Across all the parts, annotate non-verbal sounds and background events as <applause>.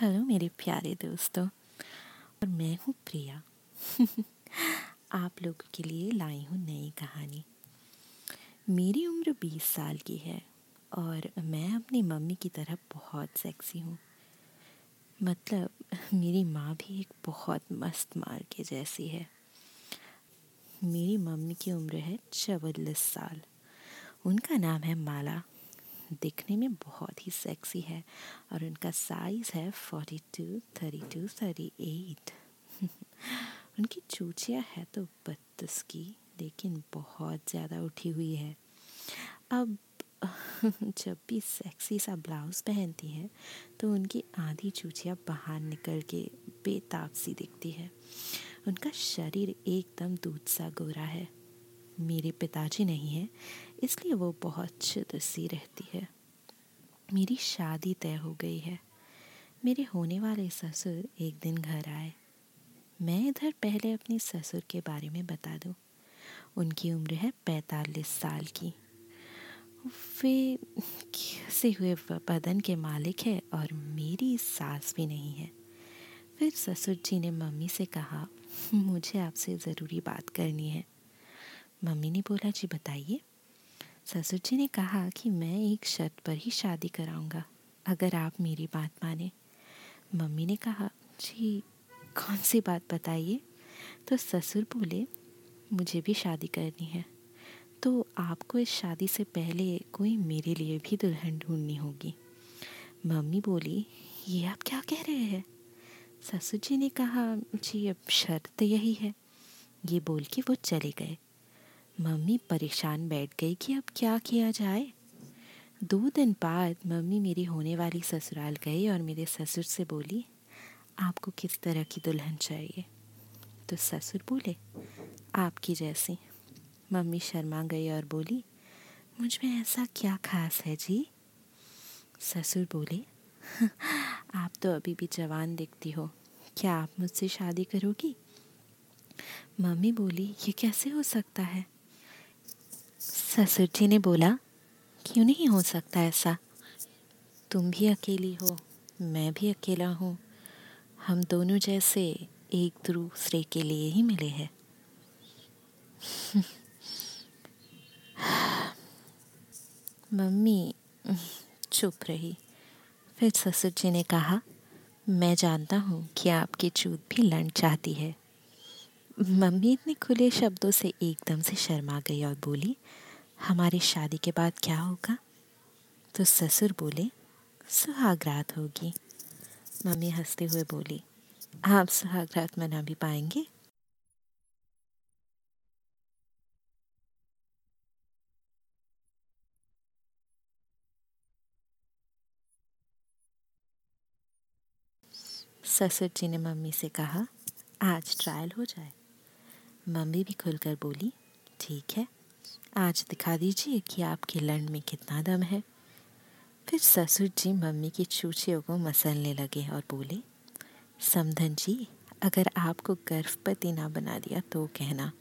Hello मेरे प्यारे दोस्तों, और मैं हूँ प्रिया। <laughs> आप लोगों के लिए लाई हूँ नई कहानी। मेरी उम्र बीस साल की है, और मैं अपनी मम्मी की तरह बहुत सेक्सी हूँ। मतलब मेरी माँ भी एक बहुत मस्त मार के जैसी है। मेरी मम्मी की उम्र है चवालीस साल। उनका नाम है माला। दिखने में बहुत ही सेक्सी है और उनका साइज़ है forty two thirty two thirty eight उनकी चूचिया है तो बत्तीस की लेकिन बहुत ज़्यादा उठी हुई है। अब <laughs> जब भी सेक्सी सा ब्लाउज़ पहनती है तो उनकी आधी चूचिया बाहर निकल के बेताब सी दिखती है। उनका शरीर एकदम दूध सा गोरा है। मेरे पिताजी नहीं हैं, इसलिए वो बहुत सी रहती है। मेरी शादी तय हो गई है। मेरे होने वाले ससुर एक दिन घर आए। मैं इधर पहले अपने ससुर के बारे में बता दूँ। उनकी उम्र है पैतालीस साल की। वे कैसे हुए बदन के मालिक है और मेरी सास भी नहीं है। फिर ससुर जी ने मम्मी से कहा, मुझे आपसे ज़रूरी बात करनी है। मम्मी ने बोला, जी बताइए। ससुर जी ने कहा कि मैं एक शर्त पर ही शादी कराऊँगा, अगर आप मेरी बात माने। मम्मी ने कहा, जी, कौन सी बात बताइए? तो ससुर बोले, मुझे भी शादी करनी है। तो आपको इस शादी से पहले कोई मेरे लिए भी दुल्हन ढूंढनी होगी। मम्मी बोली, ये आप क्या कह रहे हैं? ससुर जी ने कहा, जी, अब शर्त तो यही है। ये बोल के वो चले गए। मम्मी परेशान बैठ गई कि अब क्या किया जाए। दो दिन बाद मम्मी मेरी होने वाली ससुराल गई और मेरे ससुर से बोली, आपको किस तरह की दुल्हन चाहिए? तो ससुर बोले, आपकी जैसी। मम्मी शर्मा गई और बोली, मुझमें ऐसा क्या खास है जी? ससुर बोले आप तो अभी भी जवान दिखती हो। क्या आप मुझसे शादी करोगी? मम्मी बोली, ये कैसे हो सकता है? ससुर जी ने बोला, क्यों नहीं हो सकता ऐसा? तुम भी अकेली हो, मैं भी अकेला हूँ। हम दोनों जैसे एक दूसरे के लिए ही मिले हैं। <laughs> मम्मी चुप रही। फिर ससुर जी ने कहा, मैं जानता हूँ कि आपकी चूत भी लड़ चाहती है। मम्मी इतने खुले शब्दों से एकदम से शर्मा गई और बोली हमारी शादी के बाद क्या होगा? तो ससुर बोले, सुहागरात होगी। मम्मी हँसते हुए बोली, आप सुहागरात मना भी पाएँगे? ससुर जी ने मम्मी से कहा, आज ट्रायल हो जाए। मम्मी भी खुलकर बोली, ठीक है। आज दिखा दीजिए कि आपके लंड में कितना दम है। फिर ससुर जी मम्मी की चूचियों को मसलने लगे और बोले, समधन जी, अगर आपको गर्भवती ना बना दिया तो कहना।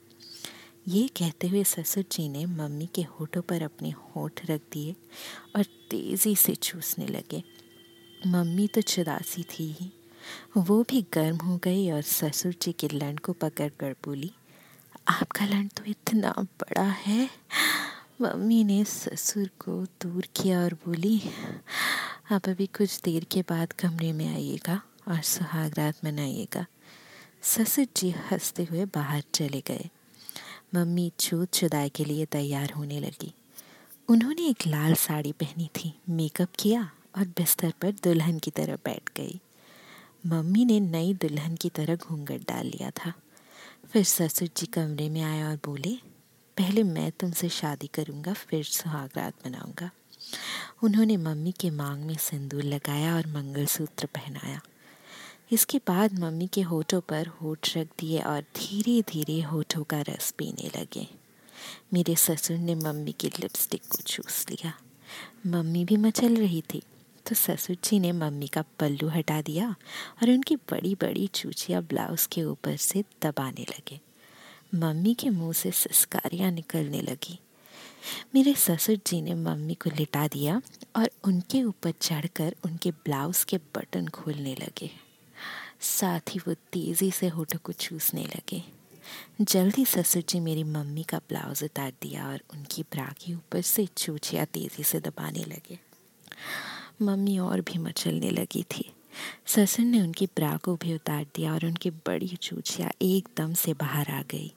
ये कहते हुए ससुर जी ने मम्मी के होठों पर अपने होठ रख दिए और तेज़ी से चूसने लगे। मम्मी तो चुदासी थी ही। वो भी गर्म हो गई और ससुर जी के लंड को पकड़ कर बोली आपका लंड तो इतना बड़ा है। मम्मी ने ससुर को दूर किया और बोली, आप अभी कुछ देर के बाद कमरे में आइएगा और सुहागरात मनाइएगा। ससुर जी हँसते हुए बाहर चले गए। मम्मी छूत चुदाई के लिए तैयार होने लगी। उन्होंने एक लाल साड़ी पहनी थी, मेकअप किया और बिस्तर पर दुल्हन की तरह बैठ गई। मम्मी ने नई दुल्हन की तरह घूंघट डाल लिया था। फिर ससुर जी कमरे में आए और बोले, पहले मैं तुमसे शादी करूँगा, फिर सुहागरात मनाऊँगा। उन्होंने मम्मी के मांग में सिंदूर लगाया और मंगलसूत्र पहनाया। इसके बाद मम्मी के होठों पर होठ रख दिए और धीरे धीरे होठों का रस पीने लगे। मेरे ससुर ने मम्मी की लिपस्टिक को चूस लिया। मम्मी भी मचल रही थी। तो ससुर जी ने मम्मी का पल्लू हटा दिया और उनकी बड़ी बड़ी चूचिया ब्लाउज के ऊपर से दबाने लगे। मम्मी के मुँह से सिस्कारियाँ निकलने लगी। मेरे ससुर जी ने मम्मी को लिटा दिया और उनके ऊपर चढ़कर उनके ब्लाउज़ के बटन खोलने लगे। साथ ही वो तेज़ी से होठों को चूसने लगे। जल्दी ससुर जी मेरी मम्मी का ब्लाउज उतार दिया और उनकी ब्रा के ऊपर से चूचिया तेज़ी से दबाने लगे। मम्मी और भी मचलने लगी थी। ससुर ने उनकी ब्रा को भी उतार दिया और उनकी बड़ी चूचिया एकदम से बाहर आ गई।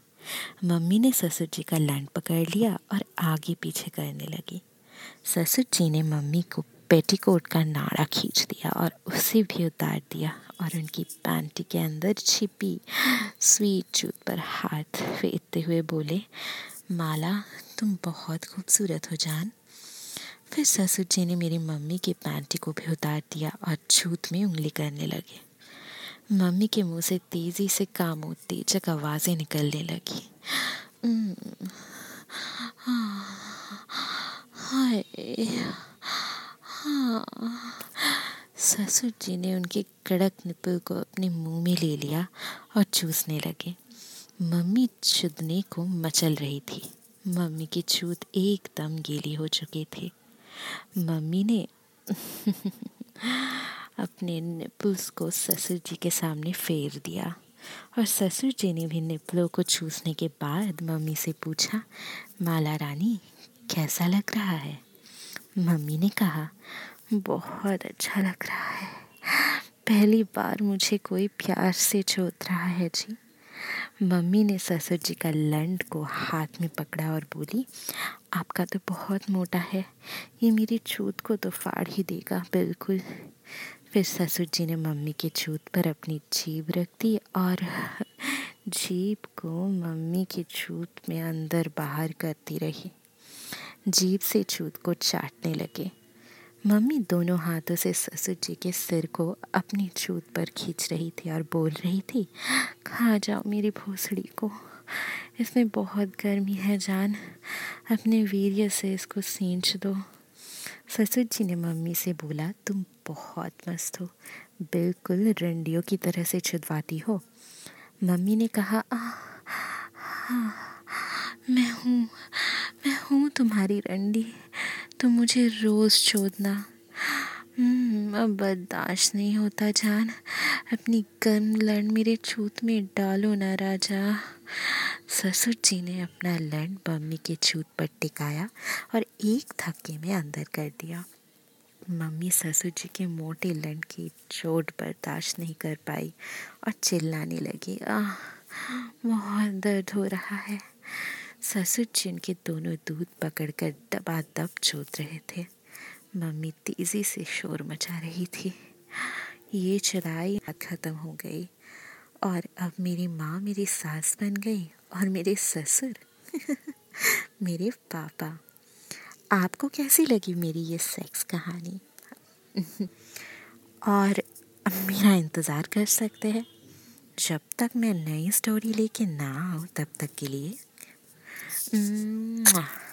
मम्मी ने ससुर जी का लैंड पकड़ लिया और आगे पीछे करने लगी। ससुर जी ने मम्मी को पेटीकोट का नाड़ा खींच दिया और उसे भी उतार दिया और उनकी पैंटी के अंदर छिपी स्वीट जूत पर हाथ फेंकते हुए बोले, माला, तुम बहुत खूबसूरत हो जान। फिर ससुर जी ने मेरी मम्मी की पैंटी को भी उतार दिया और छूत में उंगली करने लगे। मम्मी के मुँह से तेज़ी से काम तेजक आवाज़ें निकलने लगी। ससुर जी ने उनके कड़क निपल को अपने मुँह में ले लिया और चूसने लगे। मम्मी चुदने को मचल रही थी। मम्मी की छूत एकदम गीली हो चुकी थी। मम्मी ने अपने निपल्स को ससुर जी के सामने फेर दिया और ससुर जी ने भी निपलों को चूसने के बाद मम्मी से पूछा, माला रानी, कैसा लग रहा है? मम्मी ने कहा, बहुत अच्छा लग रहा है। पहली बार मुझे कोई प्यार से चोत रहा है जी। मम्मी ने ससुर जी का लंड को हाथ में पकड़ा और बोली, आपका तो बहुत मोटा है। ये मेरी छूत को तो फाड़ ही देगा, बिल्कुल। फिर ससुर जी ने मम्मी के छूत पर अपनी जीभ रख दी और जीभ को मम्मी की छूत में अंदर बाहर करती रही। जीभ से छूत को चाटने लगे। मम्मी दोनों हाथों से ससुर जी के सिर को अपनी छूत पर खींच रही थी और बोल रही थी खा जाओ मेरी भोसड़ी को। इसमें बहुत गर्मी है जान। अपने वीर्य से इसको सींच दो। ससुर जी ने मम्मी से बोला तुम बहुत मस्त हो। बिल्कुल रंडियों की तरह से छुदवाती हो। मम्मी ने कहा आ, हाँ मैं हूँ मैं हूँ तुम्हारी रंडी। तो मुझे रोज़ चोदना हम्म, अब बर्दाश्त नहीं होता जान। अपनी गर्म लड़ मेरे छूत में डालो ना राजा। ससुर जी ने अपना लड़ मम्मी के छूत पर टिकाया और एक थक्के में अंदर कर दिया। मम्मी ससुर जी के मोटे लंड की चोट बर्दाश्त नहीं कर पाई और चिल्लाने लगी आह बहुत दर्द हो रहा है। ससुर जी उनके दोनों दूध पकड़कर दबा दब जोत रहे थे, मम्मी तेज़ी से शोर मचा रही थी। ये चढ़ाई ख़त्म हो गई और अब मेरी माँ मेरी सास बन गई और मेरे ससुर, <laughs> मेरे पापा। आपको कैसी लगी मेरी ये सेक्स कहानी? <laughs> और मेरा इंतज़ार कर सकते हैं। जब तक मैं नई स्टोरी लेके ना आऊँ, तब तक के लिए 嗯。<laughs>